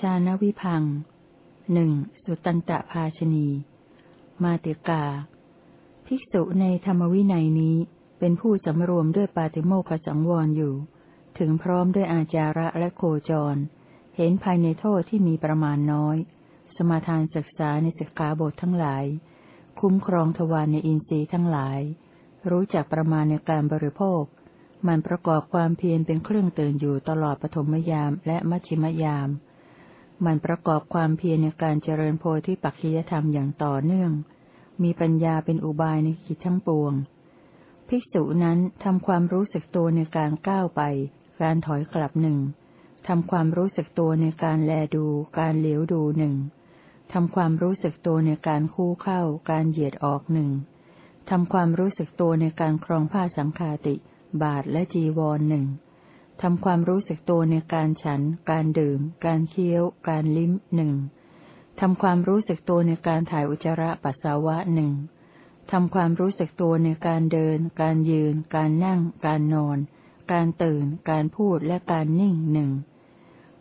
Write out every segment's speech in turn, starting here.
ชาณวิพังหนึ่งสุตันตภาชนี มาติกา ภิกษุในธรรมวินัยนี้เป็นผู้สำรวมด้วยปาติโมขสังวรอยู่ ถึงพร้อมด้วยอาจาระและโคจร เห็นภายในโทษที่มีประมาณน้อย สมาทานศึกษาในศึกษาบททั้งหลาย คุ้มครองทวารในอินทรีย์ทั้งหลาย รู้จักประมาณในการบริโภค มันประกอบความเพียรเป็นเครื่องเตื่นอยู่ตลอดปฐมยามและมัชชิมยาม มันประกอบความเพียรในการเจริญโพธิปัจจยธรรมอย่างต่อเนื่อง มีปัญญาเป็นอุบายในกิจทั้งปวง ภิกษุนั้นทำความรู้สึกตัวในการก้าวไป การถอยกลับหนึ่งทำความรู้สึกตัวในการแลดู การเหลียวดูหนึ่งทำความรู้สึกตัวในการคู่เข้า การเหยียดออกหนึ่งทำความรู้สึกตัวในการครองผ้าสังคาติ บาทและจีวรหนึ่ง ทำความรู้สึกตัวในการฉัน การดื่ม การเคี้ยว การลิ้มหนึ่งทำความรู้สึกตัวในการถ่ายอุจจาระปัสสาวะหนึ่งทำความรู้สึกตัวในการเดิน การยืน การนั่ง การนอน การตื่น การพูด และการนิ่งหนึ่ง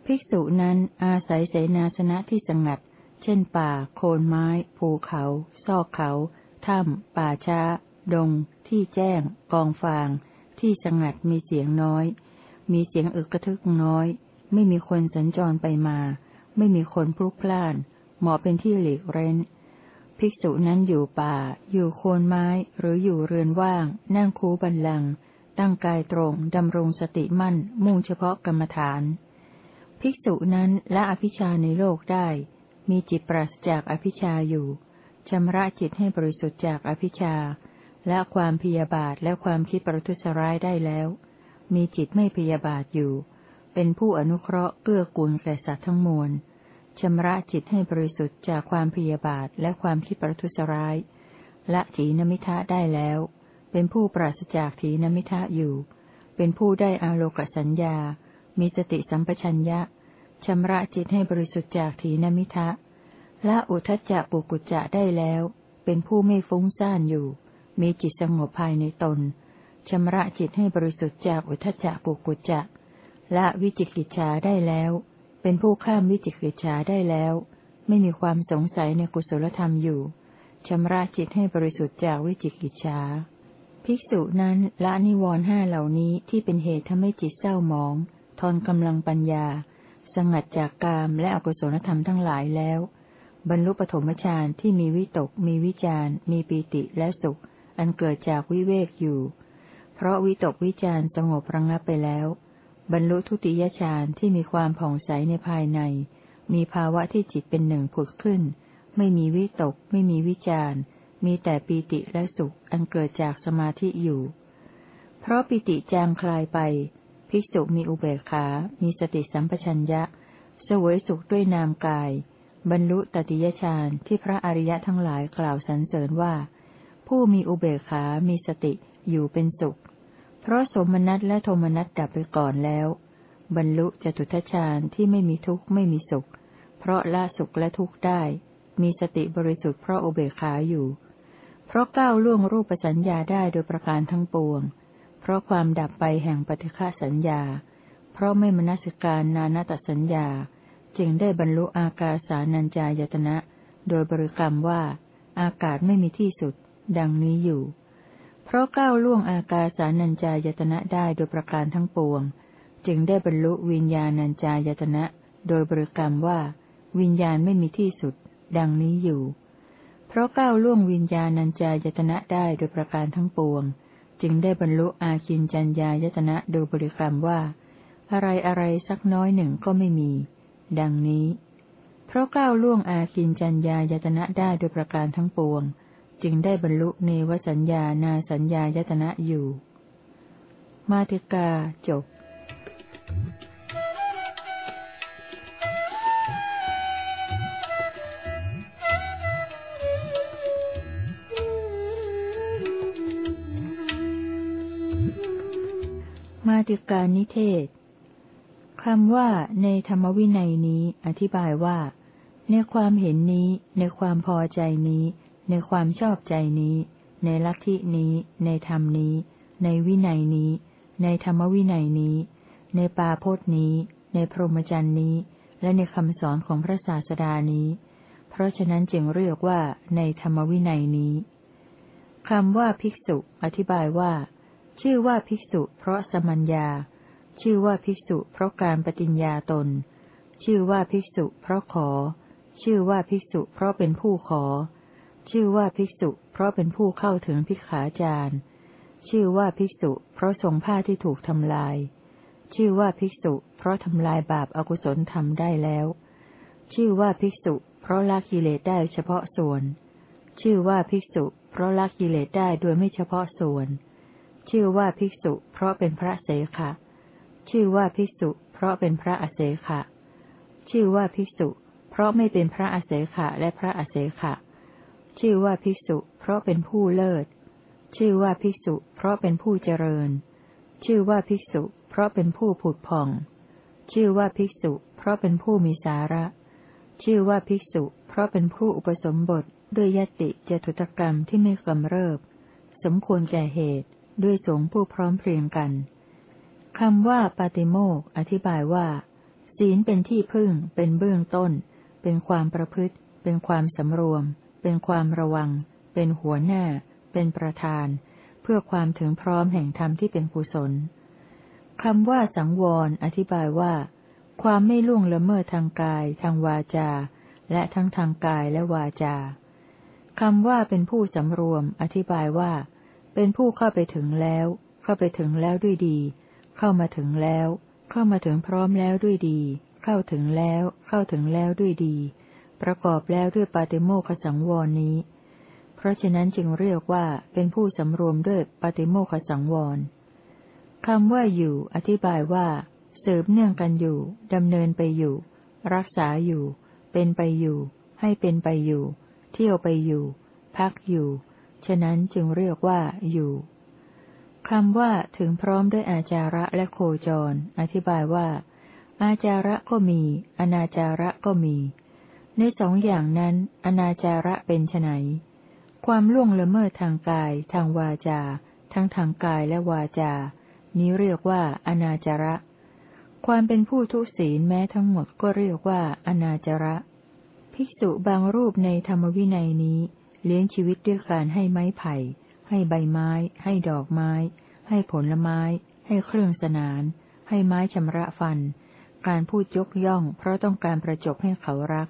ภิกษุนั้นอาศัยเสนาสนะที่สงัด เช่นป่า โคนไม้ ภูเขา ซอกเขา ถ้ำ ป่าช้า ดง ที่แจ้ง กองฟาง ที่สงัดมีเสียงน้อย มีเสียงอึกกระทึกน้อย ไม่มีคนสัญจรไปมา ไม่มีคนพลุกพล่าน เหมาะเป็นที่หลีกเร้น ภิกษุนั้นอยู่ป่า อยู่โคนไม้ หรืออยู่เรือนว่าง นั่งคูบันลัง ตั้งกายตรง ดำรงสติมั่น มุ่งเฉพาะกรรมฐาน ภิกษุนั้นละอภิชาในโลกได้ มีจิตปราศจากอภิชาอยู่ชำระจิตให้บริสุทธิ์จากอภิชาและความพยาบาทและความคิดประทุษร้ายได้แล้ว มีจิตไม่พยาบาทอยู่ เป็นผู้อนุเคราะห์เพื่อกูลแก่สัตว์ทั้งมวลชำระจิตให้บริสุทธิ์จากความพยาบาทและความคิดประทุษร้ายละถีนมิทะได้แล้ว เป็นผู้ปราศจากถีนมิทะอยู่ เป็นผู้ได้อาโลกสัญญา มีสติสัมปชัญญะชำระจิตให้บริสุทธิ์จากถีนมิทะละอุทจจะปุกุจจะได้แล้ว เป็นผู้ไม่ฟุ้งซ่านอยู่ มีจิตสงบภายในตน ชำระจิตให้บริสุทธิ์จากอุทจจะปุกุจจะละวิจิกิจฉาได้แล้ว เป็นผู้ข้ามวิจิกิจฉาได้แล้ว ไม่มีความสงสัยในกุศลธรรมอยู่ชำระจิตให้บริสุทธิ์จากวิจิกิจฉาภิกษุนั้นละนิวรณ์ห้าเหล่านี้ที่เป็นเหตุทำให้จิตเศร้าหมอง ทอนกำลังปัญญา สงัดจากกามและอกุศลธรรมทั้งหลายแล้ว บรรลุปฐมฌานที่มีวิตก มีวิจารมีปีติและสุข อันเกิดจากวิเวกอยู่ เพราะวิตกวิจารสงบระงับไปแล้ว บรรลุทุติยฌานที่มีความผ่องใสในภายใน มีภาวะที่จิตเป็นหนึ่งผุดขึ้น ไม่มีวิตก ไม่มีวิจารมีแต่ปีติและสุขอันเกิดจากสมาธิอยู่ เพราะปิติจางคลายไป ภิกษุมีอุเบกขา มีสติสัมปชัญญะสวยสุขด้วยนามกาย บรรลุตติยฌานที่พระอริยะทั้งหลายกล่าวสรรเสริญว่า ผู้มีอุเบกขา มีสติอยู่เป็นสุข เพราะสมนัตและโทมนัตดับไปก่อนแล้ว บรรลุจตุทัชฌานที่ไม่มีทุกข์ไม่มีสุข เพราะละสุขและทุกข์ได้ มีสติบริสุทธิ์เพราะอุเบกขาอยู่ เพราะก้าวล่วงรูปสัญญาได้โดยประการทั้งปวง เพราะความดับไปแห่งปฏิฆาสัญญา เพราะไม่มนสิการนานาตสัญญา จึงได้บรรลุอากาสานัญจายตนะ โดยบริกรรมว่า อากาศไม่มีที่สุด ดังนี้อยู่ เพราะก้าวล่วงอากาสานัญจายตนะได้โดยประการทั้งปวง จึงได้บรรลุวิญญาณัญจายตนะ โดยบริกรรมว่า วิญญาณไม่มีที่สุด ดังนี้อยู่ เพราะก้าวล่วงวิญญาณัญจายตนะได้โดยประการทั้งปวง จึงได้บรรลุอาคินจัญญายตนะโดยบริกรรมว่า อะไรอะไรสักน้อยหนึ่งก็ไม่มี ดังนี้ เพราะก้าวล่วงอาคินจัญญายตนะได้โดยประการทั้งปวง จึงได้บรรลุเนวสัญญานาสัญญายตนะอยู่ มาติกาจบมาติกานิเทศ คำว่าในธรรมวินัยนี้อธิบายว่า ในความเห็นนี้ในความพอใจนี้ ในความชอบใจนี้ ในลัทธินี้ ในธรรมนี้ ในวินัยนี้ ในธรรมวินัยนี้ ในปาพธนี้ ในพรหมจรรย์นี้ และในคำสอนของพระศาสดานี้ เพราะฉะนั้นจึงเรียกว่าในธรรมวินัยนี้คำว่าภิกษุ อธิบายว่า ชื่อว่าภิกษุ เพราะสมัญญา ชื่อว่าภิกษุ เพราะการปฏิญญาตน ชื่อว่าภิกษุ เพราะขอ ชื่อว่าภิกษุ เพราะเป็นผู้ขอ ชื่อว่าภิกษุ เพราะเป็นผู้เข้าถึงภิกขาจารย์ชื่อว่าภิกษุ เพราะทรงผ้าที่ถูกทำลาย ชื่อว่าภิกษุ เพราะทำลายบาปอากุศลทำได้แล้ว ชื่อว่าภิกษุ เพราะละกิเลสได้เฉพาะส่วน ชื่อว่าภิกษุ เพราะละกิเลสได้โดยไม่เฉพาะส่วน ชื่อว่าภิกษุ เพราะเป็นพระเสขะ ชื่อว่าภิกษุ เพราะเป็นพระอเสขะ ชื่อว่าภิกษุ เพราะไม่เป็นพระอเสขะและพระอเสขะ ชื่อว่าภิกษุ เพราะเป็นผู้เลิศ ชื่อว่าภิกษุ เพราะเป็นผู้เจริญ ชื่อว่าภิกษุ เพราะเป็นผู้ผุดผ่อง ชื่อว่าภิกษุ เพราะเป็นผู้มีสาระ ชื่อว่าภิกษุ เพราะเป็นผู้อุปสมบทด้วยยติเจตุตกรรมที่ไม่กำเริบ สมควรแก่เหตุ ด้วยสงผู้พร้อมเพรียงกันคำว่าปาติโมกอธิบายว่า ศีลเป็นที่พึ่ง เป็นเบื้องต้น เป็นความประพฤติ เป็นความสำรวม เป็นความระวัง เป็นหัวหน้า เป็นประธาน เพื่อความถึงพร้อมแห่งธรรมที่เป็นกุศลคำว่าสังวร อธิบายว่า ความไม่ล่วงละเมิดทางกาย ทางวาจา และทั้งทางกายและวาจาคำว่าเป็นผู้สำรวม อธิบายว่า เป็นผู้เข้าไปถึงแล้ว เข้าไปถึงแล้วด้วยดี เข้ามาถึงแล้ว เข้ามาถึงพร้อมแล้วด้วยดี เข้าถึงแล้ว เข้าถึงแล้วด้วยดี ประกอบแล้วด้วยปาติโมขสังวรนี้ เพราะฉะนั้นจึงเรียกว่าเป็นผู้สำรวมด้วยปฏิโมขสังวรคำว่าอยู่ อธิบายว่าเสริมเนื่องกันอยู่ดำเนินไปอยู่ รักษาอยู่ เป็นไปอยู่ ให้เป็นไปอยู่ เที่ยวไปอยู่ พักอยู่ ฉะนั้นจึงเรียกว่าอยู่คำว่าถึงพร้อมด้วยอาจาระและโคจร อธิบายว่า อาจาระก็มี อนาจาระก็มี ในสองอย่างนั้น อนาจาระเป็นไนความล่วงละเมิดทางกาย ทางวาจา ทั้งทางกายและวาจา นี้เรียกว่า อนาจาระ ความเป็นผู้ทุศีลแม้ทั้งหมดก็เรียกว่า อนาจาระ ภิกษุบางรูปในธรรมวินัยนี้ เลี้ยงชีวิตด้วยการให้ไม้ไผ่ ให้ใบไม้ ให้ดอกไม้ ให้ผลไม้ ให้เครื่องสนาน ให้ไม้ชำระฟัน การพูดยกย่อง เพราะต้องการประจบให้เขารัก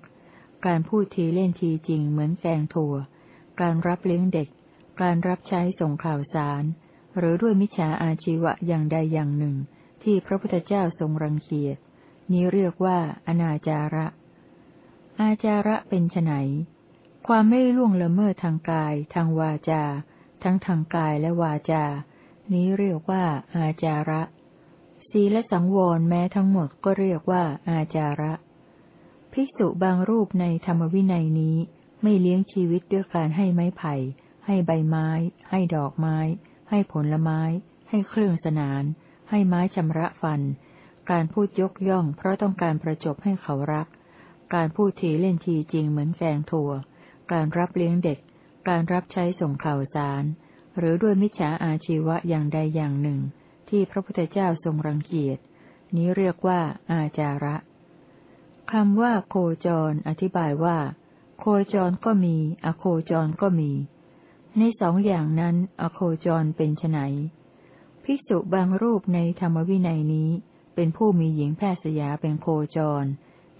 การพูดทีเล่นทีจริงเหมือนแกงถั่ว การรับเลี้ยงเด็ก การรับใช้ส่งข่าวสาร หรือด้วยมิจฉาอาชีวะอย่างใดอย่างหนึ่ง ที่พระพุทธเจ้าทรงรังเกียจ นี้เรียกว่าอนาจาระ อาจาระเป็นไนความไม่ล่วงละเมิดทางกาย ทางวาจา ทั้งทางกายและวาจา นี้เรียกว่าอาจาระ ศีลสังวรแม้ทั้งหมดก็เรียกว่าอาจาระ ภิกษุบางรูปในธรรมวินัยนี้ ไม่เลี้ยงชีวิตด้วยการให้ไม้ไผ่ ให้ใบไม้ ให้ดอกไม้ ให้ผลไม้ ให้เครื่องสนาน ให้ไม้ชำระฟัน การพูดยกย่องเพราะต้องการประจบให้เขารัก การพูดทีเล่นทีจริงเหมือนแกงถั่ว การรับเลี้ยงเด็ก การรับใช้ส่งข่าวสาร หรือด้วยมิจฉาอาชีวะอย่างใดอย่างหนึ่ง ที่พระพุทธเจ้าทรงรังเกียจ นี้เรียกว่าอาจาระ คำว่าโคจร อธิบายว่า โคจรก็มี อโคจรก็มี ในสองอย่างนั้น อโคจรเป็นไนภิกษุบางรูปในธรรมวินัยนี้ เป็นผู้มีหญิงแพทย์สยาเป็นโคจร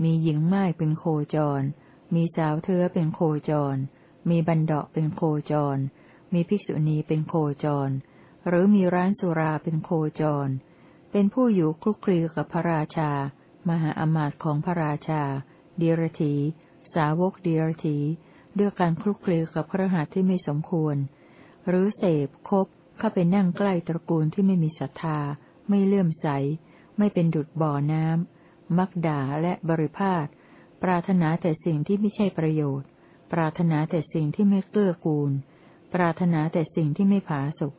มีหญิงไม้เป็นโคจร มีสาวเธอเป็นโคจร มีบันดาะเป็นโคจร มีภิกษุณีเป็นโคจร หรือมีร้านสุราเป็นโคจร เป็นผู้อยู่คลุกคลีกับพระราชา มหาอมาตย์ของพระราชาเดียรถีสาวกเดียรถีด้วยการคลุกคลีกับพระหัตที่ไม่สมควร หรือเสพคบเข้าไปนั่งใกล้ตระกูลที่ไม่มีศรัทธา ไม่เลื่อมใส ไม่เป็นดุดบ่อน้ำ มักด่าและบริพาทปรารถนาแต่สิ่งที่ไม่ใช่ประโยชน์ ปรารถนาแต่สิ่งที่ไม่เกื้อกูล ปรารถนาแต่สิ่งที่ไม่ผาสุก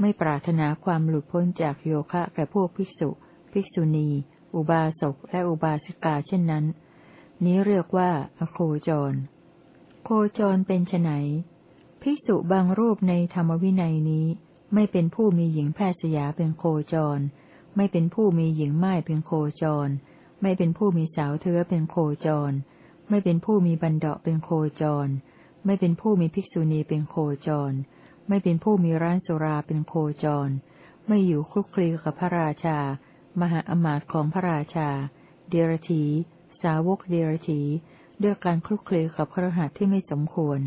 ไม่ปรารถนาความหลุดพ้นจากโยคะแก่พวกภิกษุ ภิกษุณี อุบาสกและอุบาสิกาเช่นนั้น นี้เรียกว่า อโคจร โคจรเป็นไนภิกษุบางรูปในธรรมวินัยนี้ ไม่เป็นผู้มีหญิงแพทย์สยาเป็นโคจร ไม่เป็นผู้มีหญิงไม้เป็นโคจร ไม่เป็นผู้มีสาวเทือเป็นโคจร ไม่เป็นผู้มีบันเดาะเป็นโคจร ไม่เป็นผู้มีภิกษุณีเป็นโคจร ไม่เป็นผู้มีร้านสุราเป็นโคจร ไม่อยู่คลุกคลีกับพระราชา มหาอมาตย์ของพระราชา เดรธีสาวกเดรธีด้วยการคลุกคลีกับพระหัตที่ไม่สมควร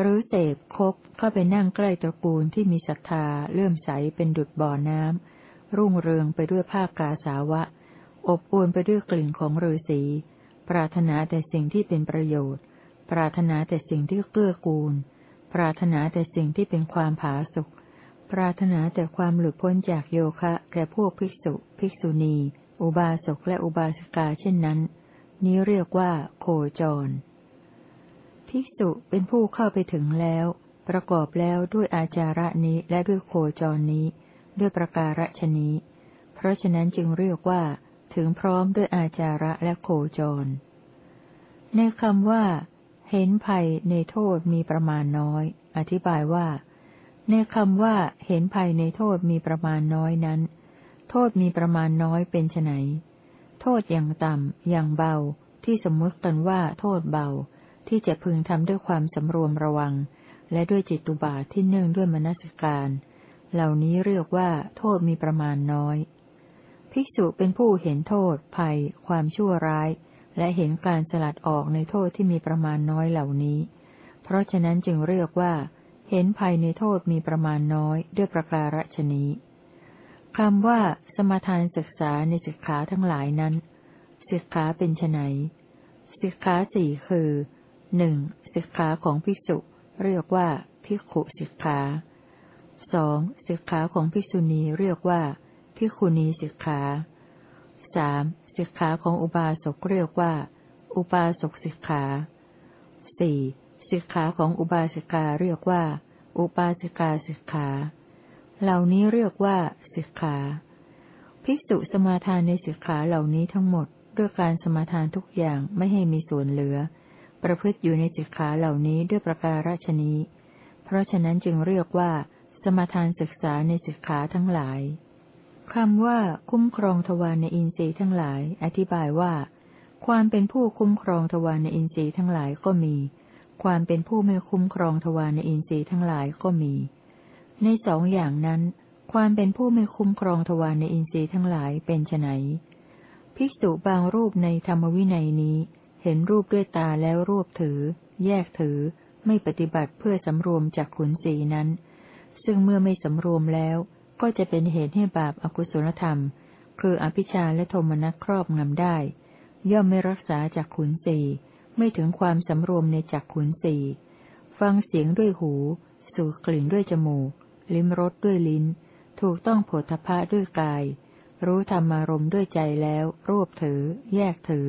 หรือเสพคบเข้าไปนั่งใกล้ตระกูลที่มีศรัทธาเลื่อมใสเป็นดุจบ่อน้ำ รุ่งเรืองไปด้วยภาคกาสาวะ อบอวลไปด้วยกลิ่นของฤาษี ปรารถนาแต่สิ่งที่เป็นประโยชน์ ปรารถนาแต่สิ่งที่เกื้อกูล ปรารถนาแต่สิ่งที่เป็นความผาสุก ปรารถนาแต่ความหลุดพ้นจากโยคะแก่พวกภิกษุ ภิกษุณี อุบาสกและอุบาสิกาเช่นนั้น นี้เรียกว่า โคจร ภิกษุเป็นผู้เข้าไปถึงแล้ว ประกอบแล้วด้วยอาจาระนี้และด้วยโคจรนี้ ด้วยประการฉนี้ เพราะฉะนั้นจึงเรียกว่า ถึงพร้อมด้วยอาจาระและโคจร ในคำว่า เห็นภัยในโทษมีประมาณน้อย อธิบายว่า ในคำว่าเห็นภัยในโทษมีประมาณน้อยนั้น โทษมีประมาณน้อยเป็นไนโทษอย่างต่ำ อย่างเบา ที่สมมติกันว่าโทษเบา ที่จะพึงทำด้วยความสำรวมระวัง และด้วยจิตตุบาทที่เนื่องด้วยมนสิการ เหล่านี้เรียกว่าโทษมีประมาณน้อย ภิกษุเป็นผู้เห็นโทษ ภัย ความชั่วร้าย และเห็นการสลัดออกในโทษที่มีประมาณน้อยเหล่านี้ เพราะฉะนั้นจึงเรียกว่า เห็นภัยในโทษมีประมาณน้อยด้วยประการฉนี้คำว่า สมทานศึกษาในสิกขาทั้งหลายนั้นสิกขาเป็นไนสิกขาสี่คือหนึ่งสิกขาของภิกษุ เรียกว่าภิกขุสิกขาสองสิกขาของภิกษุณีเรียกว่าภิกขุณีสิกขาสามสิกขาของอุบาสกเรียกว่า อุบาสกสิกขาสี่ สิกขาของอุบาสิกาเรียกว่า อุบาสิกาสิกขา เหล่านี้เรียกว่าสิกขา ภิกษุสมาทานในสิกขาเหล่านี้ทั้งหมดด้วยการสมาทานทุกอย่างไม่ให้มีส่วนเหลือ ประพฤติอยู่ในสิกขาเหล่านี้ด้วยประการฉนี้ เพราะฉะนั้นจึงเรียกว่า สมาทานศึกษาในสิกขาทั้งหลายคำว่า คุ้มครองทวารในอินทรีย์ทั้งหลาย อธิบายว่า ความเป็นผู้คุ้มครองทวารในอินทรีย์ทั้งหลายก็มี ความเป็นผู้ไม่คุ้มครองทวารในอินทรีย์ทั้งหลายก็มี ในสองอย่างนั้น ความเป็นผู้ไม่คุ้มครองทวารในอินทรีย์ทั้งหลายเป็นไนภิกษุบางรูปในธรรมวินัยนี้ เห็นรูปด้วยตาแล้วรวบถือ แยกถือ ไม่ปฏิบัติเพื่อสำรวมจากขุนสีนั้น ซึ่งเมื่อไม่สำรวมแล้ว ก็จะเป็นเหตุให้บาปอากุศลธรรม คืออภิชาและโทมนัสครอบงำได้ ย่อมไม่รักษาจากขุนสี ไม่ถึงความสำรวมในจักขุนสีฟังเสียงด้วยหู สูดกลิ่นด้วยจมูก ลิ้มรสด้วยลิ้น ถูกต้องโผฏฐะด้วยกาย รู้ธรรมารมด้วยใจแล้ว รวบถือ แยกถือ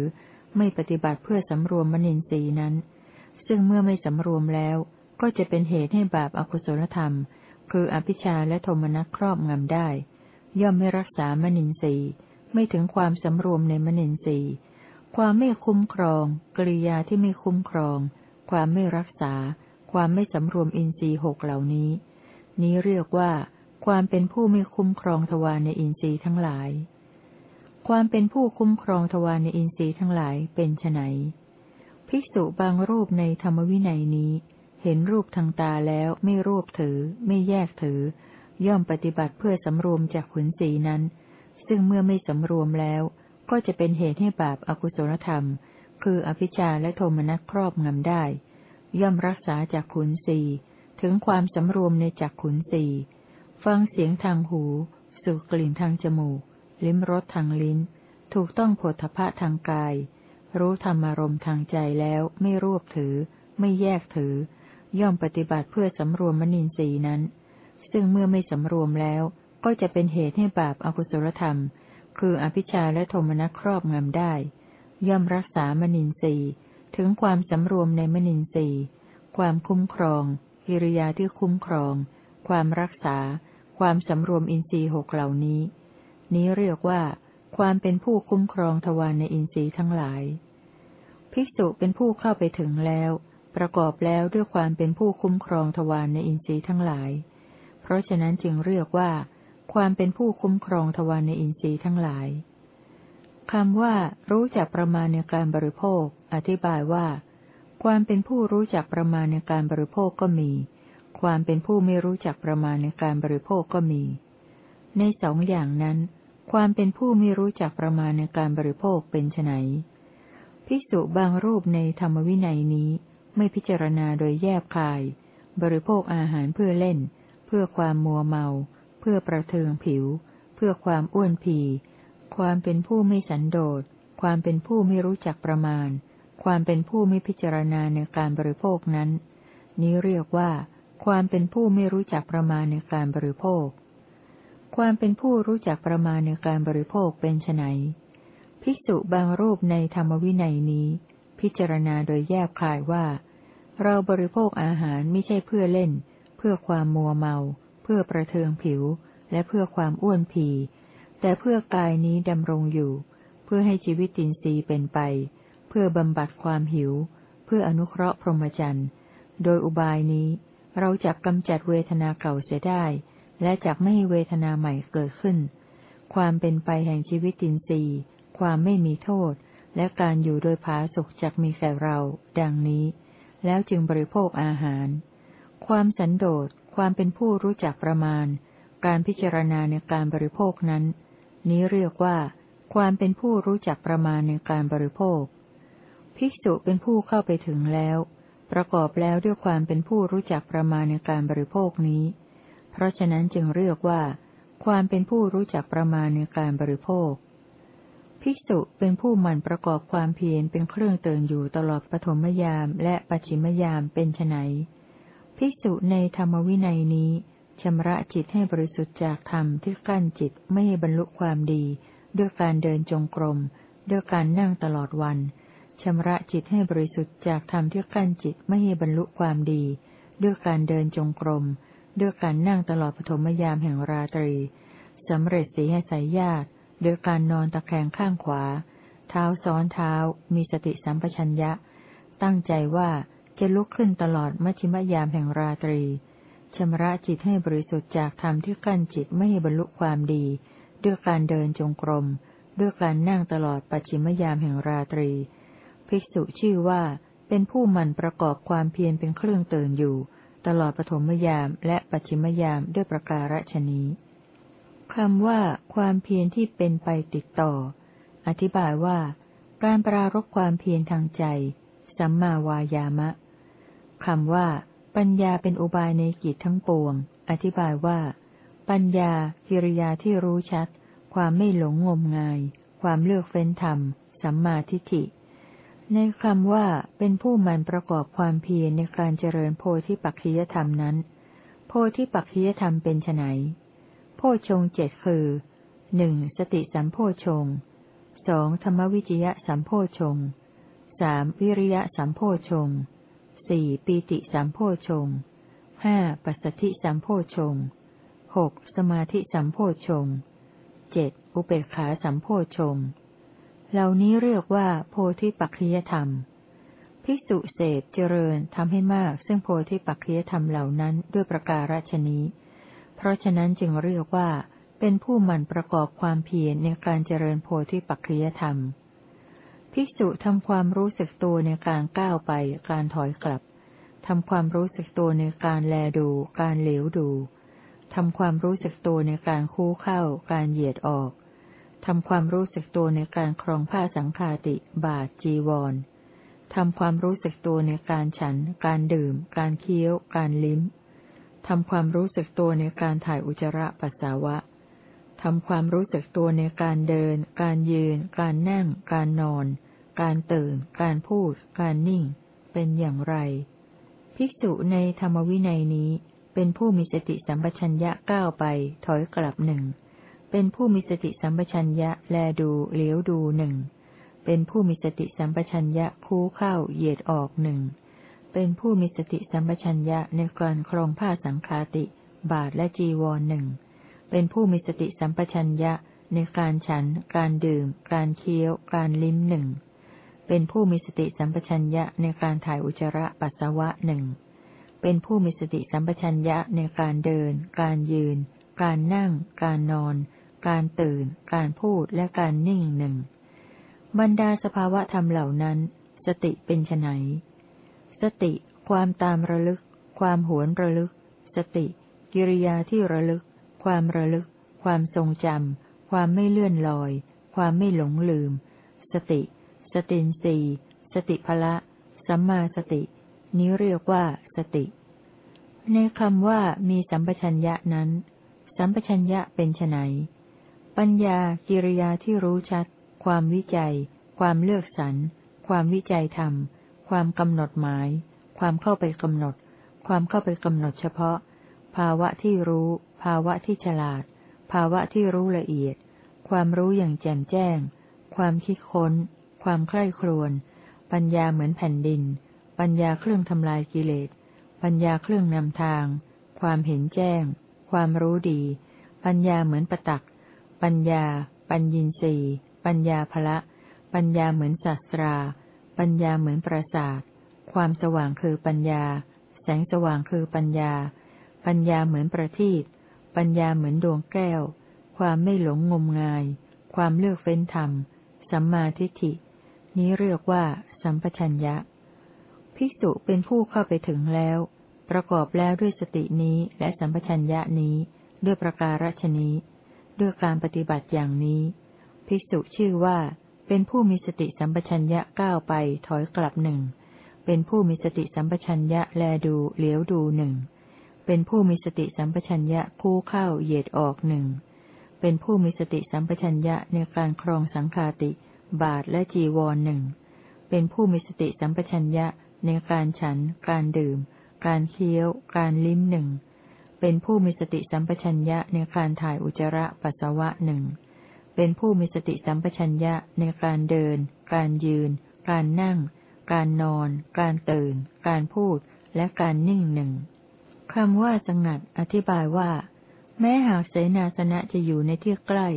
ไม่ปฏิบัติเพื่อสำรวมมนินทรีย์นั้น ซึ่งเมื่อไม่สำรวมแล้ว ก็จะเป็นเหตุให้บาปอากุศลธรรม คืออภิชาและโทมนัสครอบงำได้ ย่อมไม่รักษามนินทรีย์ ไม่ถึงความสำรวมในมนินทรีย์ ความไม่คุ้มครอง กริยาที่ไม่คุ้มครอง ความไม่รักษา ความไม่สำรวมอินทรีย์หกเหล่านี้ นี้เรียกว่า ความเป็นผู้ไม่คุ้มครองทวารในอินทรีย์ทั้งหลาย ความเป็นผู้คุ้มครองทวารในอินทรีย์ทั้งหลายเป็นไนภิกษุบางรูปในธรรมวินัยนี้ เห็นรูปทางตาแล้วไม่รูปถือ ไม่แยกถือ ย่อมปฏิบัติเพื่อสำรวมจากขุนสีนั้น ซึ่งเมื่อไม่สำรวมแล้ว ก็จะเป็นเหตุให้บาปอากุศลธรรม คืออภิชาและโทมนัสครอบงำได้ ย่อมรักษาจากขุนสีถึงความสำรวมในจากขุนสีฟังเสียงทางหู สูกลิ่นทางจมูก ลิ้มรสทางลิ้น ถูกต้องผลทพะทางกาย รู้ธรรมารมทางใจแล้วไม่รวบถือ ไม่แยกถือ ย่อมปฏิบัติเพื่อสำรวมมนินทรีย์นั้น ซึ่งเมื่อไม่สำรวมแล้วก็จะเป็นเหตุให้บาปอากุศลธรรม คืออภิชาและโทมนัสครอบงำได้ ย่อมรักษามนินทรีย์ถึงความสำรวมในมนินทรีย์ ความคุ้มครองกิริยาที่คุ้มครอง ความรักษา ความสำรวมอินทรีย์หกเหล่านี้ นี้เรียกว่า ความเป็นผู้คุ้มครองทวารในอินทรีย์ทั้งหลาย ภิกษุเป็นผู้เข้าไปถึงแล้ว ประกอบแล้วด้วยความเป็นผู้คุ้มครองทวารในอินทรีย์ทั้งหลาย เพราะฉะนั้นจึงเรียกว่า ความเป็นผู้คุ้มครองทวารในอินทรีย์ทั้งหลายคำว่า รู้จักประมาณในการบริโภค อธิบายว่า ความเป็นผู้รู้จักประมาณในการบริโภคก็มี ความเป็นผู้ไม่รู้จักประมาณในการบริโภคก็มี ในสองอย่างนั้น ความเป็นผู้ไม่รู้จักประมาณในการบริโภคเป็นไนภิกษุบางรูปในธรรมวินัยนี้ไม่พิจารณาโดยแยบคาย บริโภคอาหารเพื่อเล่น เพื่อความมัวเมา เพื่อประเทิงผิว เพื่อความอ้วนผีความเป็นผู้ไม่สันโดษ ความเป็นผู้ไม่รู้จักประมาณ ความเป็นผู้ไม่พิจารณาในการบริโภคนั้น นี้เรียกว่า ความเป็นผู้ไม่รู้จักประมาณในการบริโภค ความเป็นผู้รู้จักประมาณในการบริโภคเป็นไนภิกษุบางรูปในธรรมวินัยนี้ พิจารณาโดยแยบคายว่า เราบริโภคอาหารไม่ใช่เพื่อเล่น เพื่อความมัวเมา พื่อประเทืองผิว และเพื่อความอ้วนผีแต่เพื่อกายนี้ดำรงอยู่ เพื่อให้ชีวิตตินทรีย์เป็นไป เพื่อบำบัดความหิว เพื่ออนุเคราะห์พรหมจรรย์โดยอุบายนี้ เราจะกำจัดเวทนาเก่าเสียได้ และจักไม่ให้เวทนาใหม่เกิดขึ้น ความเป็นไปแห่งชีวิตตินทรีย์ ความไม่มีโทษ และการอยู่โดยผาสุขจักมีแก่เรา ดังนี้ แล้วจึงบริโภคอาหาร ความสันโดษ ความเป็นผู้รู้จักประมาณ การพิจารณาในการบริโภคนั้น นี้เรียกว่า ความเป็นผู้รู้จักประมาณในการบริโภค ภิกษุเป็นผู้เข้าไปถึงแล้ว ประกอบแล้วด้วยความเป็นผู้รู้จักประมาณในการบริโภคนี้ เพราะฉะนั้นจึงเรียกว่า ความเป็นผู้รู้จักประมาณในการบริโภค ภิกษุเป็นผู้หมั่นประกอบความเพียรเป็นเครื่องเตือนอยู่ตลอดปฐมยามและปัจฉิมยามเป็นไน ภิกษุในธรรมวินัยนี้ชำระจิตให้บริสุทธิ์จากธรรมที่กั้นจิตไม่ให้บรรลุความดี ด้วยการเดินจงกรม ด้วยการนั่งตลอดวันชำระจิตให้บริสุทธิ์จากธรรมที่กั้นจิตไม่ให้บรรลุความดี ด้วยการเดินจงกรม ด้วยการนั่งตลอดปฐมยามแห่งราตรีสำเร็จสีให้สายญาติโดยการนอนตะแคงข้างขวา เท้าซ้อนเท้า มีสติสัมปชัญญะ ตั้งใจว่า จะลุกขึ้นตลอดมัชิมยามแห่งราตรี ชำระจิตให้บริสุทธิ์จากธรรมที่กั้นจิตไม่ให้บรรลุความดี ด้วยการเดินจงกรม ด้วยการนั่งตลอดปัจฉิมยามแห่งราตรี ภิกษุชื่อว่าเป็นผู้หมั่นประกอบความเพียรเป็นเครื่องเตือนอยู่ ตลอดปฐมยามและปัจฉิมยามด้วยประการฉนี้คำว่า ความเพียรที่เป็นไปติดต่อ อธิบายว่า การปรารบความเพียรทางใจ สัมมาวายามะ คำว่า ปัญญาเป็นอุบายในกิจทั้งปวง อธิบายว่า ปัญญากิริยาที่รู้ชัด ความไม่หลงงมงาย ความเลือกเฟ้นธรรม สัมมาทิฏฐิ ในคำว่าเป็นผู้มันประกอบความเพียรในการเจริญโพธิปัจจยธรรมนั้น โพธิปัจจยธรรมเป็นไนโพชงเจ็ดคือหนึ่งสติสัมโพชงสองธรรมวิจยะสัมโพชงสามวิริยะสัมโพชง สี่ปีติสัมโพชงห้าปัสสติสัมโพชงหกสมาธิสัมโพชงเจ็ดอุเบกขาสัมโพชงเหล่านี้เรียกว่าโพธิปัจจยธรรม ภิกษุเสพเจริญทำให้มาก ซึ่งโพธิปัจจยธรรมเหล่านั้นด้วยประการฉนี้ เพราะฉะนั้นจึงเรียกว่าเป็นผู้หมั่นประกอบความเพียรในการเจริญโพธิปัจจยธรรม ภิกษุทำความรู้สึกตัวในการก้าวไป การถอยกลับ ทำความรู้สึกตัวในการแลดู การเหลียวดู ทำความรู้สึกตัวในการคู่เข้า การเหยียดออก ทำความรู้สึกตัวในการครองผ้าสังฆาติ บาทจีวร ทำความรู้สึกตัวในการฉัน การดื่ม การเคี้ยว การลิ้ม ทำความรู้สึกตัวในการถ่ายอุจจาระปัสสาวะ ทำความรู้สึกตัวในการเดิน การยืน การนั่ง การนอน การตื่น การพูด การนิ่ง เป็นอย่างไร ภิกษุในธรรมวินัยนี้ เป็นผู้มีสติสัมปชัญญะก้าวไป ถอยกลับหนึ่ง เป็นผู้มีสติสัมปชัญญะแลดูเหลียวดูหนึ่ง เป็นผู้มีสติสัมปชัญญะคู่เข้าเหยียดออกหนึ่ง เป็นผู้มีสติสัมปชัญญะในการครองผ้าสังคาติ บาทและจีวรหนึ่ง เป็นผู้มีสติสัมปชัญญะในการฉัน การดื่ม การเคี้ยว การลิ้มหนึ่ง เป็นผู้มีสติสัมปชัญญะในการถ่ายอุจจาระปัสสาวะหนึ่ง เป็นผู้มีสติสัมปชัญญะในการเดิน การยืน การนั่ง การนอน การตื่น การพูด และการนิ่งหนึ่ง บรรดาสภาวะธรรมเหล่านั้น สติเป็นไนสติ ความตามระลึก ความหวนระลึก สติ กิริยาที่ระลึก ความระลึก ความทรงจำ ความไม่เลื่อนลอย ความไม่หลงลืม สติ สตินสีสติภละ สัมมาสติ นี้เรียกว่าสติ ในคำว่ามีสัมปชัญญะนั้น สัมปชัญญะเป็นไนปัญญากิริยาที่รู้ชัด ความวิจัย ความเลือกสรร ความวิจัยธรรม ความกำหนดหมาย ความเข้าไปกำหนด ความเข้าไปกำหนดเฉพาะ ภาวะที่รู้ ภาวะที่ฉลาด ภาวะที่รู้ละเอียด ความรู้อย่างแจ่มแจ้ง ความคิดค้น ความใคร่ครวญ ปัญญาเหมือนแผ่นดิน ปัญญาเครื่องทำลายกิเลส ปัญญาเครื่องนำทาง ความเห็นแจ้ง ความรู้ดี ปัญญาเหมือนประตัก ปัญญา ปัญญินรีปัญญาภละ ปัญญาเหมือนศาสตรา ปัญญาเหมือนประสาทความสว่างคือปัญญา แสงสว่างคือปัญญา ปัญญาเหมือนประทีปปัญญาเหมือนดวงแก้ว ความไม่หลงงมงาย ความเลือกเฟ้นธรรม สัมมาทิฏฐิ นี้เรียกว่า สัมปชัญญะ ภิกษุเป็นผู้เข้าไปถึงแล้ว ประกอบแล้วด้วยสตินี้และสัมปชัญญะนี้ ด้วยประการฉนี้ ด้วยการปฏิบัติอย่างนี้ ภิกษุชื่อว่า เป็นผู้มีสติสัมปชัญญะก้าวไปถอยกลับหนึ่ง เป็นผู้มีสติสัมปชัญญะแลดูเหลียวดูหนึ่ง เป็นผู้มีสติสัมปชัญญะผู้เข้าเหยียดออกหนึ่ง เป็นผู้มีสติสัมปชัญญะในการครองสังฆาติ บาทและจีวรหนึ่ง เป็นผู้มีสติสัมปชัญญะในการฉัน การดื่ม การเคี้ยว การลิ้มหนึ่ง เป็นผู้มีสติสัมปชัญญะในการถ่ายอุจจาระปัสสาวะหนึ่ง เป็นผู้มีสติสัมปชัญญะในการเดิน การยืน การนั่ง การนอน การตื่น การพูด และการนิ่งหนึ่ง คำว่าสงัด อธิบายว่า แม้หากเสนาสนะจะอยู่ในที่ใกล้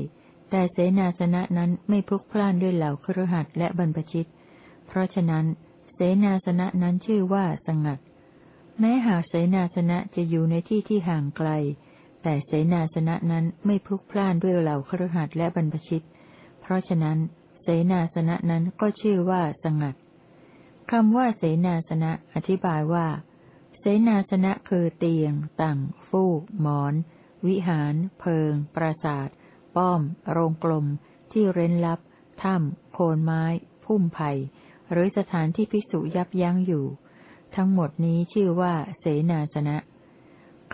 แต่เสนาสนะนั้นไม่พลุกพล่านด้วยเหล่าครหัสและบรรพชิต เพราะฉะนั้น เสนาสนะนั้นชื่อว่าสงัด แม้หากเสนาสนะจะอยู่ในที่ที่ห่างไกล แต่เสนาสนะนั้นไม่พลุกพล่านด้วยเหล่าครหัสและบรรพชิต เพราะฉะนั้น เสนาสนะนั้นก็ชื่อว่าสงัดคำว่าเสนาสนะ อธิบายว่า เสนาสนะคือเตียงต่างฟูก หมอน วิหาร เพิง ปราสาทป้อม โรงกลม ที่เร้นลับ ถ้ำ โคนไม้ พุ่มไผ่หรือสถานที่ภิกษุยับยั้งอยู่ ทั้งหมดนี้ชื่อว่าเสนาสนะ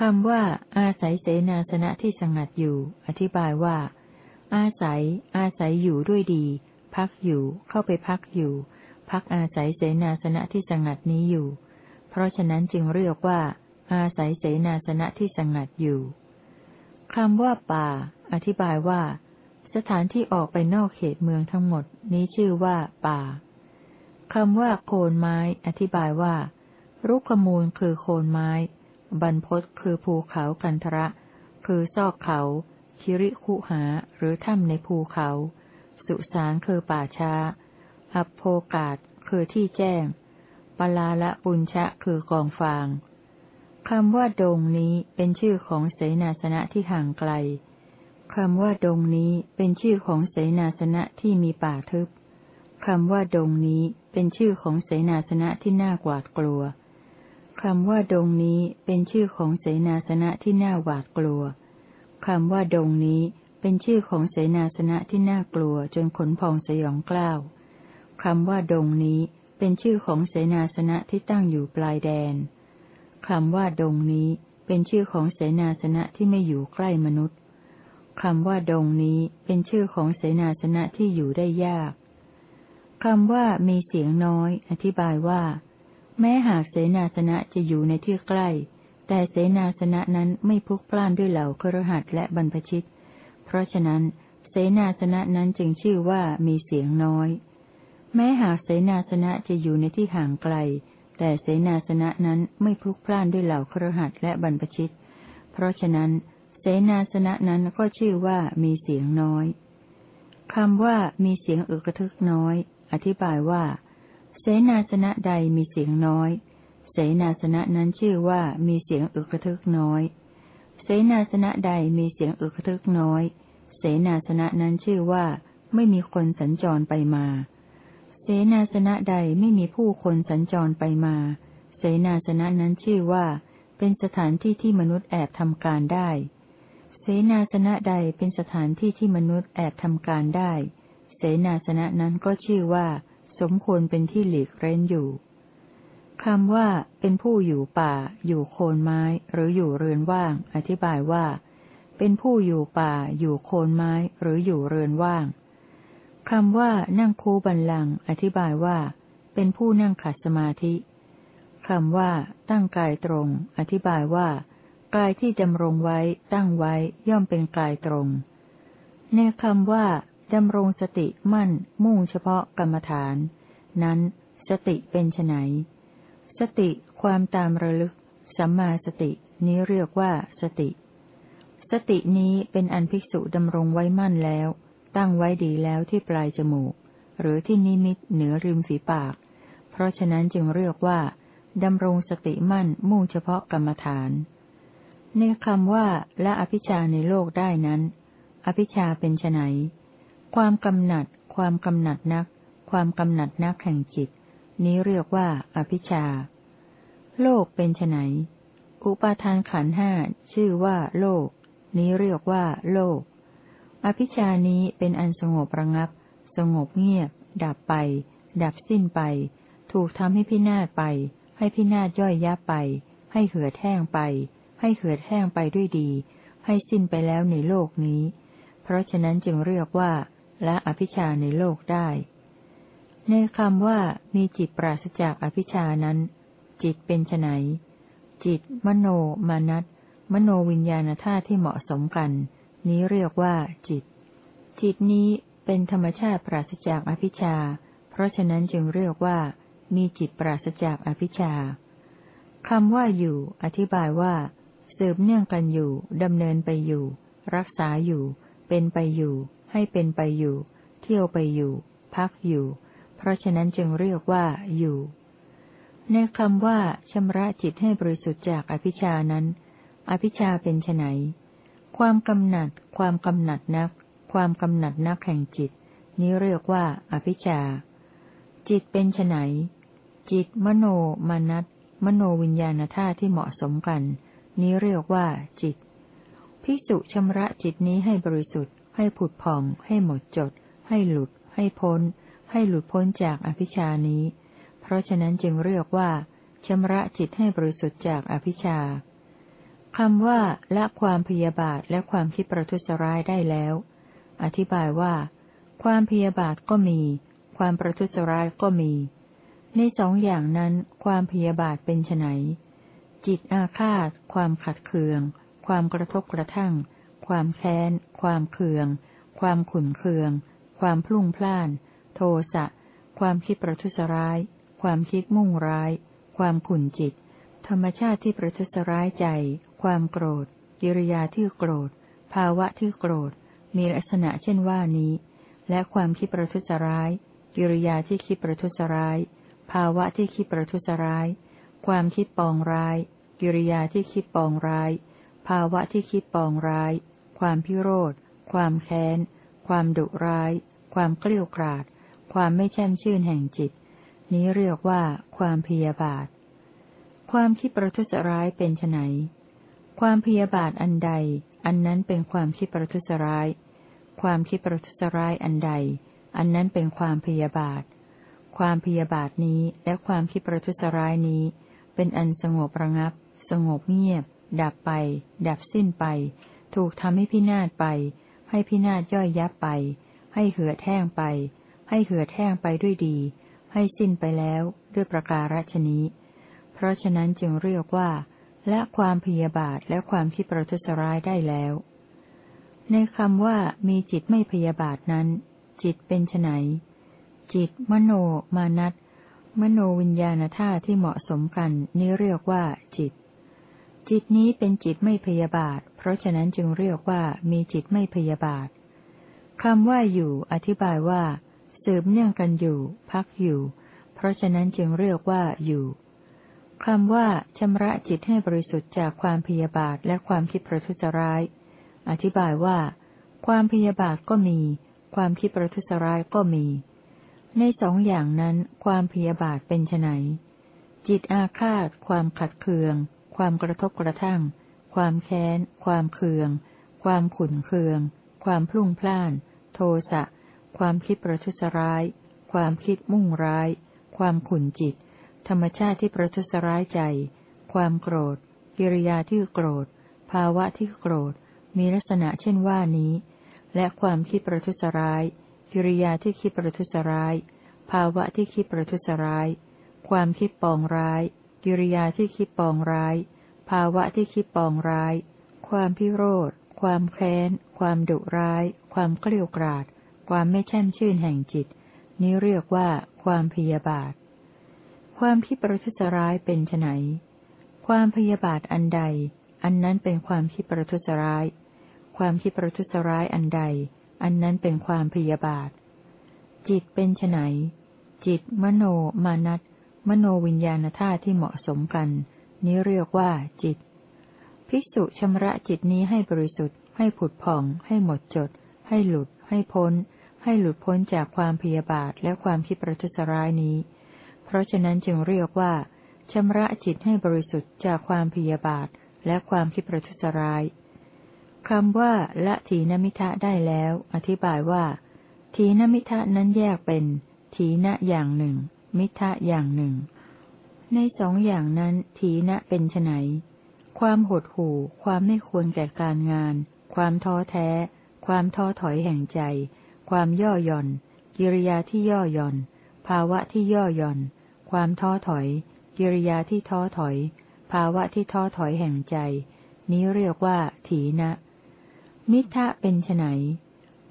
คำว่า อาศัยเสนาสนะที่สงัดอยู่ อธิบายว่า อาศัย อาศัยอยู่ด้วยดี พักอยู่ เข้าไปพักอยู่ พักอาศัยเสนาสนะที่สงัดนี้อยู่ เพราะฉะนั้นจึงเรียกว่า อาศัยเสนาสนะที่สงัดอยู่คำว่าป่า อธิบายว่า สถานที่ออกไปนอกเขตเมืองทั้งหมด นี้ชื่อว่า ป่าคำว่าโคนไม้ อธิบายว่า รุกขมูลคือโคนไม้ บรรพศคือภูเขากันทระ คือซอกเขา คิริคุหา หรือถ้ำในภูเขา สุสานคือป่าช้าอัปโพกาศคือที่แจ้ง ปลาละปุญชะคือกองฟางคำว่าดงนี้เป็นชื่อของเสนาสนะที่ห่างไกลคำว่าดงนี้เป็นชื่อของเสนาสนะที่มีป่าทึบคำว่าดงนี้เป็นชื่อของเสนาสนะที่น่าหวาดกลัวคำว่าดงนี้เป็นชื่อของเสนาสนะที่น่าหวาดกลัวคำว่าดงนี้เป็นชื่อของเสนาสนะที่น่ากลัวจนขนพองสยองกล้าวคำว่าดงนี้ เป็นชื่อของเสนาสนะที่ตั้งอยู่ปลายแดนคำว่าดงนี้เป็นชื่อของเสนาสนะที่ไม่อยู่ใกล้มนุษย์คำว่าดงนี้เป็นชื่อของเสนาสนะที่อยู่ได้ยากคำว่ามีเสียงน้อย อธิบายว่า แม้หากเสนาสนะจะอยู่ในที่ใกล้ แต่เสนาสนะนั้นไม่พลุกพล่านด้วยเหล่าครหัสและบรรพชิต เพราะฉะนั้น เสนาสนะนั้นจึงชื่อว่ามีเสียงน้อย แม้หากเสนาสนะจะอยู่ในที่ห่างไกล แต่เสนาสนะนั้นไม่พลุกพล่านด้วยเหล่าครหัสและบรรพชิต เพราะฉะนั้น เสนาสนะนั้นก็ชื่อว่ามีเสียงน้อยคำว่ามีเสียงอึกระทึกน้อย อธิบายว่า เสนาสนะใดมีเสียงน้อย เสนาสนะนั้นชื่อว่ามีเสียงอึกระทึกน้อย เสนาสนะใดมีเสียงอึกระทึกน้อย เสนาสนะนั้นชื่อว่า ไม่มีคนสัญจรไปมา เสนาสนะใดไม่มีผู้คนสัญจรไปมา เสนาสนะนั้นชื่อว่า เป็นสถานที่ที่มนุษย์แอบทำการได้ เสนาสนะใดเป็นสถานที่ที่มนุษย์แอบทำการได้ เสนาสนะนั้นก็ชื่อว่า สมควรเป็นที่หลีกเร้นอยู่คำว่า เป็นผู้อยู่ป่า อยู่โคนไม้ หรืออยู่เรือนว่าง อธิบายว่า เป็นผู้อยู่ป่า อยู่โคนไม้ หรืออยู่เรือนว่าง คำว่านั่งคูบันลัง อธิบายว่า เป็นผู้นั่งขัดสมาธิคำว่า ตั้งกายตรง อธิบายว่า กายที่ดำรงไว้ ตั้งไว้ ย่อมเป็นกายตรง ในคำว่าดำรงสติมั่น มุ่งเฉพาะกรรมฐาน นั้น สติเป็นไนสติความตามระลึก สัมมาสติ นี้เรียกว่าสติ สตินี้เป็นอันภิกษุดำรงไว้มั่นแล้ว ตั้งไว้ดีแล้วที่ปลายจมูก หรือที่นิมิตเหนือริมฝีปาก เพราะฉะนั้นจึงเรียกว่าดำรงสติมั่นมุ่งเฉพาะกรรมฐาน ในคำว่าและอภิชาในโลกได้นั้น อภิชาเป็นไนความกำหนัด ความกำหนัดนัก ความกำหนัดนักแห่งจิต นี้เรียกว่าอภิชา โลกเป็นไนอุปาทานขันห้าชื่อว่าโลก นี้เรียกว่าโลก อภิชานี้เป็นอันสงบระงับ สงบเงียบ ดับไป ดับสิ้นไป ถูกทำให้พินาศไป ให้พินาศย่อยยับไป ให้เหือดแห้งไป ให้เหือดแห้งไปด้วยดี ให้สิ้นไปแล้วในโลกนี้ เพราะฉะนั้นจึงเรียกว่าละอภิชาในโลกได้ ในคำว่ามีจิตปราศจากอภิชานั้น จิตเป็นไนจิต มโนมานัตมโนวิญญาณธาตุที่เหมาะสมกัน นี้เรียกว่าจิต จิตนี้เป็นธรรมชาติปราศจากอภิชา เพราะฉะนั้นจึงเรียกว่า มีจิตปราศจากอภิชาคำว่าอยู่ อธิบายว่า สืบเนื่องกันอยู่ดำเนินไปอยู่ รักษาอยู่ เป็นไปอยู่ ให้เป็นไปอยู่ เที่ยวไปอยู่ พักอยู่ เพราะฉะนั้นจึงเรียกว่าอยู่ ในคำว่าชำระจิตให้บริสุทธิ์จากอภิชานั้น อภิชาเป็นไน ความกำหนัด ความกำหนัดนัก ความกำหนัดนักแห่งจิต นี้เรียกว่า อภิชาจิตเป็นไนจิต มโนมานัตมโนวิญญาณธาตุที่เหมาะสมกัน นี้เรียกว่า จิตภิกษุชำระจิตนี้ให้บริสุทธิ์ ให้ผุดผ่อง ให้หมดจด ให้หลุด ให้พ้น ให้หลุดพ้นจากอภิชานี้ เพราะฉะนั้นจึงเรียกว่าชำระจิตให้บริสุทธิ์จากอภิชา คำว่า ละความพยาบาทและความคิดประทุษร้ายได้แล้ว อธิบายว่า ความพยาบาทก็มี ความประทุษร้ายก็มี ในสองอย่างนั้น ความพยาบาทเป็นไนจิตอาฆาต ความขัดเคือง ความกระทบกระทั่ง ความแค้น ความเคือง ความขุนเคือง ความพลุ่งพล่าน โทสะ ความคิดประทุษร้าย ความคิดมุ่งร้าย ความขุนจิต ธรรมชาติที่ประทุษร้ายใจ ความโกรธ กิริยาที่โกรธ ภาวะที่โกรธ มีลักษณะเช่นว่านี้ และความคิดประทุษร้าย กิริยาที่คิดประทุษร้าย ภาวะที่คิดประทุษร้าย ความคิดปองร้าย กิริยาที่คิดปองร้าย ภาวะที่คิดปองร้าย ความพิโรธ ความแค้น ความดุร้าย ความเกลี้ยกล่อดความไม่แช่มชื่นแห่งจิต นี้เรียกว่าความพยาบาท ความคิดประทุษร้ายเป็นไน ความพยาบาทอันใด อันนั้นเป็นความคิดประทุษร้าย ความคิดประทุษร้ายอันใด อันนั้นเป็นความพยาบาท ความพยาบาทนี้และความคิดประทุษร้ายนี้ เป็นอันสงบระงับ สงบเงียบ ดับไป ดับสิ้นไป ถูกทำให้พินาศไป ให้พินาศย่อยยับไป ให้เหือดแห้งไป ให้เหือดแห้งไปด้วยดี ให้สิ้นไปแล้วด้วยประการฉนี้ เพราะฉะนั้นจึงเรียกว่า และความพยาบาทและความคิดประทุษร้ายได้แล้ว ในคำว่ามีจิตไม่พยาบาทนั้น จิตเป็นไนจิต มโนมานัตมโนวิญญาณธาตุที่เหมาะสมกันนี้เรียกว่า จิต จิตนี้เป็นจิตไม่พยาบาท เพราะฉะนั้นจึงเรียกว่ามีจิตไม่พยาบาทคำว่าอยู่ อธิบายว่า สืบเนื่องกันอยู่ พักอยู่ เพราะฉะนั้นจึงเรียกว่าอยู่ คำว่าชำระจิตให้บริสุทธิ์จากความพยาบาทและความคิดประทุษร้าย อธิบายว่า ความพยาบาทก็มี ความคิดประทุษร้ายก็มี ในสองอย่างนั้น ความพยาบาทเป็นไนจิตอาฆาต ความขัดเคือง ความกระทบกระทั่ง ความแค้น ความเคือง ความขุ่นเคือง ความพลุ่งพล่าน โทสะ ความคิดประทุษร้าย ความคิดมุ่งร้าย ความขุ่นจิต ธรรมชาติที่ประทุษร้ายใจ ความโกรธ กิริยาที่โกรธ ภาวะที่โกรธ มีลักษณะเช่นว่านี้ และความคิดประทุษร้าย กิริยาที่คิดประทุษร้าย ภาวะที่คิดประทุษร้าย ความคิดปองร้าย กิริยาที่คิดปองร้าย ภาวะที่คิดปองร้าย ความพิโรธ ความแค้น ความดุร้าย ความเกลียวกราด ความไม่แช่มชื่นแห่งจิต นี้เรียกว่าความพยาบาท ความคิดประทุษร้ายเป็นไนความพยาบาทอันใด อันนั้นเป็นความคิดประทุษร้าย ความคิดประทุษร้ายอันใด อันนั้นเป็นความพยาบาท จิตเป็นไนจิต มโนมานัตมโนวิญญาณธาตุที่เหมาะสมกัน นี้เรียกว่าจิต ภิกษุชำระจิตนี้ให้บริสุทธิ์ ให้ผุดผ่อง ให้หมดจด ให้หลุด ให้พ้น ให้หลุดพ้นจากความพยาบาทและความคิดประทุษร้ายนี้ เพราะฉะนั้นจึงเรียกว่าชำระจิตให้บริสุทธิ์จากความพยาบาทและความคิดประทุษร้ายคำว่าละถีนมิทะได้แล้ว อธิบายว่าทีนมิทะนั้นแยกเป็นทีนะอย่างหนึ่ง มิทะอย่างหนึ่ง ในสองอย่างนั้นทีนะเป็นไนความหดหู่ ความไม่ควรแก่การงาน ความท้อแท้ ความท้อถอยแห่งใจ ความย่อหย่อน กิริยาที่ย่อหย่อน ภาวะที่ย่อหย่อน ความท้อถอย กิริยาที่ท้อถอย ภาวะที่ท้อถอยแห่งใจ นี้เรียกว่า ถีนะมิทะเป็นไน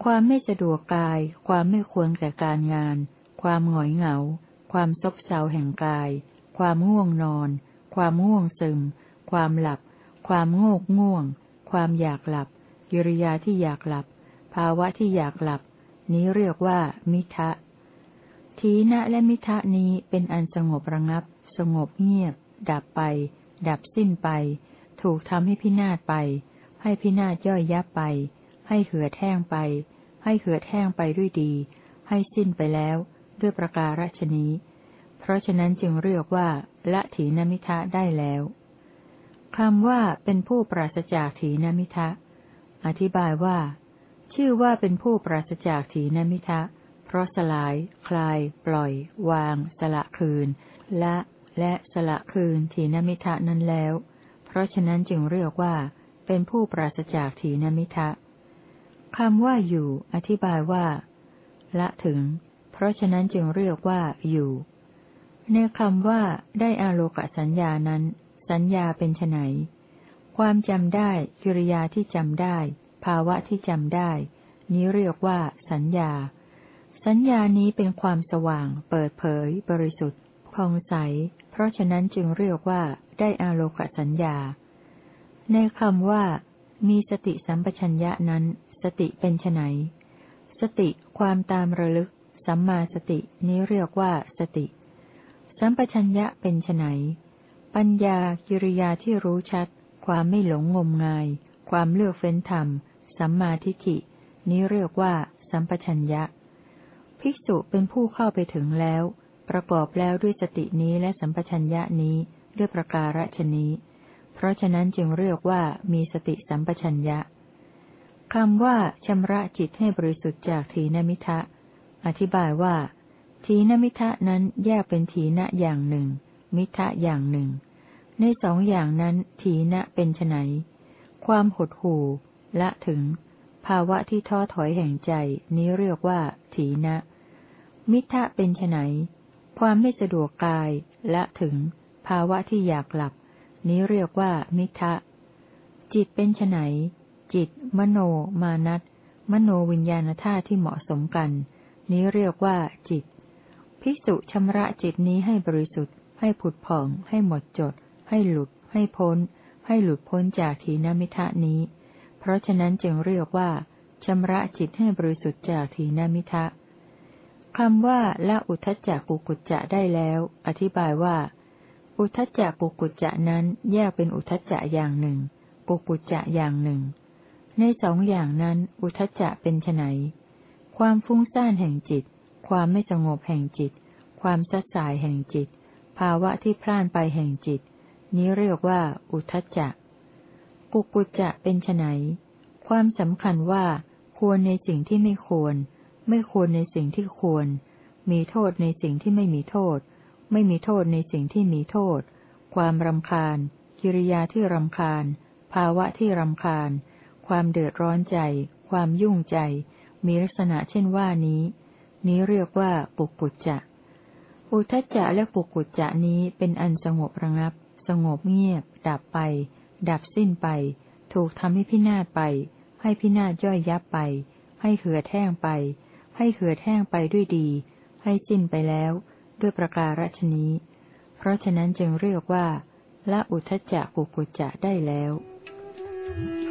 ความไม่สะดวกกาย ความไม่ควรแก่การงาน ความหงอยเหงา ความซบเซาแห่งกาย ความง่วงนอน ความง่วงซึม ความหลับ ความโงกง่วง ความอยากหลับ กิริยาที่อยากหลับ ภาวะที่อยากหลับ นี้เรียกว่า มิทะ ทีนะและมิทะนี้เป็นอันสงบระงับ สงบเงียบ ดับไป ดับสิ้นไป ถูกทำให้พินาศไป ให้พินาศย่อยยับไป ให้เหือดแห้งไป ให้เหือดแห้งไปด้วยดี ให้สิ้นไปแล้ว ด้วยประการฉนี้ เพราะฉะนั้นจึงเรียกว่าละถีนมิทะได้แล้วคำว่าเป็นผู้ปราศจากถีนมิทะ อธิบายว่า ชื่อว่าเป็นผู้ปราศจากถีนมิทะ เพราะสลาย คลาย ปล่อย วาง สละคืน ละ และสละคืนถีนมิทะนั้นแล้ว เพราะฉะนั้นจึงเรียกว่า เป็นผู้ปราศจากถีนมิทะคำว่าอยู่ อธิบายว่า ละถึง เพราะฉะนั้นจึงเรียกว่า อยู่ ในคำว่า ได้อาโลกสัญญานั้น สัญญาเป็นไนความจำได้ กิริยาที่จำได้ ภาวะที่จำได้ นี้เรียกว่า สัญญา สัญญานี้เป็นความสว่าง เปิดเผย บริสุทธิ์ผ่องใส เพราะฉะนั้นจึงเรียกว่าได้อาโลกสัญญา ในคำว่า มีสติสัมปชัญญะนั้น สติเป็นไนสติความตามระลึก สัมมาสตินี้เรียกว่าสติ สัมปชัญญะเป็นไนปัญญากิริยาที่รู้ชัด ความไม่หลงงมงาย ความเลือกเฟ้นธรรม สัมมาทิฏฐิ นี้เรียกว่า สัมปชัญญะ ภิกษุเป็นผู้เข้าไปถึงแล้ว ประกอบแล้วด้วยสตินี้และสัมปชัญญะนี้ด้วยประการฉนี้ เพราะฉะนั้นจึงเรียกว่ามีสติสัมปชัญญะคำว่าชำระจิตให้บริสุทธิ์จากทีนมิทะ อธิบายว่าทีนมิทะนั้นแยกเป็นทีนะอย่างหนึ่ง มิทะอย่างหนึ่ง ในสองอย่างนั้นทีนะเป็นไนความหดหู่ ละถึง ภาวะที่ท้อถอยแห่งใจ นี้เรียกว่าทีนะ มิทะเป็นไนความไม่สะดวกกายและถึง ภาวะที่อยากหลับ นี้เรียกว่ามิทะ จิตเป็นไนจิต มโน มานัตมโนวิญญาณธาตุที่เหมาะสมกัน นี้เรียกว่าจิต ภิกษุชำระจิตนี้ให้บริสุทธิ์ ให้ผุดผ่อง ให้หมดจด ให้หลุด ให้พ้น ให้หลุดพ้นจากทีนมิทะนี้ ราะฉะนั้นจึงเรียกว่าชำระจิตให้บริสุทธิ์จากทีนมิทะคำว่าละอุทจจกุกุจจะได้แล้ว อธิบายว่า อุทจจกุกุจจะนั้นแยกเป็นอุทจจะอย่างหนึ่งกุกุจจะอย่างหนึ่ง ในสองอย่างนั้น อุทจจะเป็นไนความฟุ้งซ่านแห่งจิต ความไม่สงบแห่งจิต ความสัดสายแห่งจิต ภาวะที่พล่านไปแห่งจิต นี้เรียกว่า อุทจจะ กุกุจจะเป็นไนความสำคัญว่า ควรในสิ่งที่ไม่ควร ไม่ควรในสิ่งที่ควร มีโทษในสิ่งที่ไม่มีโทษ ไม่มีโทษในสิ่งที่มีโทษ ความรำคาญ กิริยาที่รำคาญ ภาวะที่รำคาญ ความเดือดร้อนใจ ความยุ่งใจ มีลักษณะเช่นว่านี้ นี้เรียกว่าปุกกุจจะ อุทจจะและปุกกุจจะนี้เป็นอันสงบระงับ สงบเงียบ ดับไป ดับสิ้นไป ถูกทำให้พินาศไป ให้พินาศย่อยยับไป ให้เหือดแห้งไป ให้เหือดแห้งไปด้วยดี ให้สิ้นไปแล้ว ด้วยประการฉนี้ เพราะฉะนั้นจึงเรียกว่าละอุทจจะกุกุจจะได้แล้ว Thank